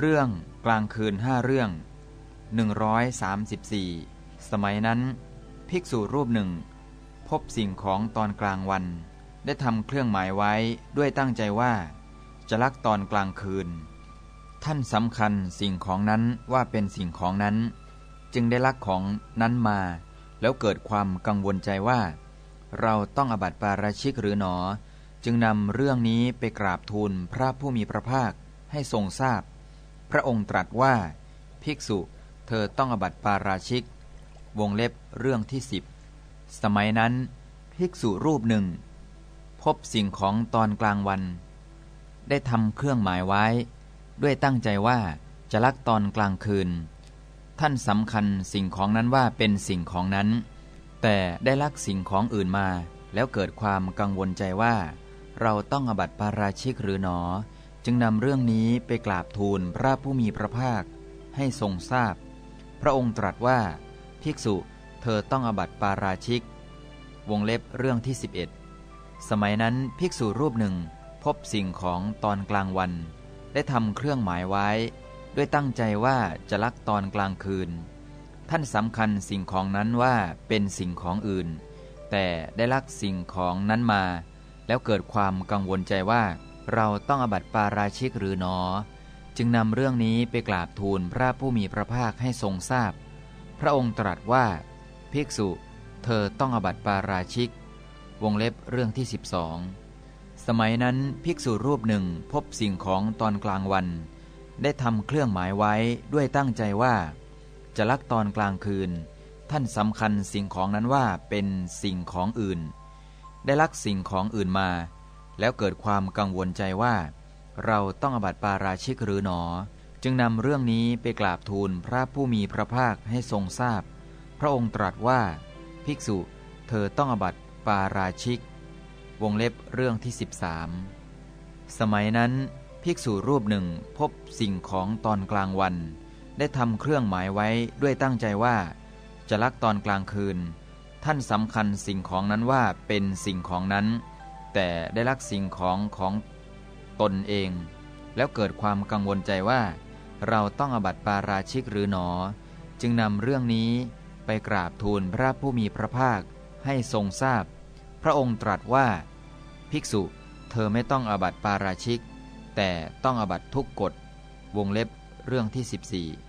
เรื่องกลางคืนห้าเรื่อง 134 สมัยนั้น ภิกษุรูปหนึ่ง พบสิ่งของตอนกลางวัน ได้ทำเครื่องหมายไว้ด้วยตั้งใจว่า จะลักตอนกลางคืน ท่านสำคัญสิ่งของนั้นว่าเป็นสิ่งของนั้น จึงได้ลักของนั้นมา แล้วเกิดความกังวลใจว่า เราต้องอบัติปาราชิกหรือหนอ จึงนำเรื่องนี้ไปกราบทูลพระผู้มีพระภาคให้ทรงทราบ พระองค์ตรัสว่า ภิกษุเธอต้องอบัติปาราชิก วงเล็บเรื่องที่สิบสมัยนั้น ภิกษุรูปหนึ่ง พบสิ่งของตอนกลางวัน ได้ทำเครื่องหมายไว้ ด้วยตั้งใจว่าจะลักตอนกลางคืน ท่านสำคัญสิ่งของนั้นว่าเป็นสิ่งของนั้น แต่ได้ลักสิ่งของอื่นมา แล้วเกิดความกังวลใจว่า เราต้องอบัติปาราชิกหรือหนอ จึงนำเรื่องนี้ไปกราบทูลพระผู้มีพระภาคให้ทรงทราบพพระองค์ตรัสว่า ภิกษุเธอต้องอบัติปาราชิก วงเล็บเรื่องที่ 11 สมัยนั้นภิกษุรูปหนึ่งพบสิ่งของตอนกลางวัน ได้ทำเครื่องหมายไว้ ด้วยตั้งใจว่าจะลักตอนกลางคืน ท่านสำคัญสิ่งของนั้นว่าเป็นสิ่งของอื่น แต่ได้ลักสิ่งของนั้นมา แล้วเกิดความกังวลใจว่า เราต้องอบัติปาราชิกหรือหนอ จึงนำเรื่องนี้ไปกราบทูลพระผู้มีพระภาคให้ทรงทราบพพระองค์ตรัสว่า ภิกษุ เธอต้องอบัติปาราชิก วงเล็บเรื่องที่ 12 สมัยนั้นภิกษุรูปหนึ่งพบสิ่งของตอนกลางวัน ได้ทำเครื่องหมายไว้ด้วยตั้งใจว่า จะลักตอนกลางคืน ท่านสำคัญสิ่งของนั้นว่าเป็นสิ่งของอื่น ได้ลักสิ่งของอื่นมา แล้วเกิดความกังวลใจว่า เราต้องอบัติปาราชิกหรือหนอ จึงนำเรื่องนี้ไปกราบทูลพระผู้มีพระภาคให้ทรงทราบพพระองค์ตรัสว่า ภิกษุเธอต้องอบัติปาราชิก วงเล็บเรื่องที่ 13 สมัยนั้น ภิกษุรูปหนึ่งพบสิ่งของตอนกลางวัน ได้ทำเครื่องหมายไว้ด้วยตั้งใจว่า จะลักตอนกลางคืน ท่านสำคัญสิ่งของนั้นว่าเป็นสิ่งของนั้น แต่ได้ลักสิ่งของของตนเอง แล้วเกิดความกังวลใจว่า เราต้องอบัติปาราชิกหรือหนอ จึงนำเรื่องนี้ไปกราบทูลพระผู้มีพระภาคให้ทรงทราบพพระองค์ตรัสว่า ภิกษุเธอไม่ต้องอบัติปาราชิก แต่ต้องอบัติทุกกฎวงเล็บเรื่องที่ 14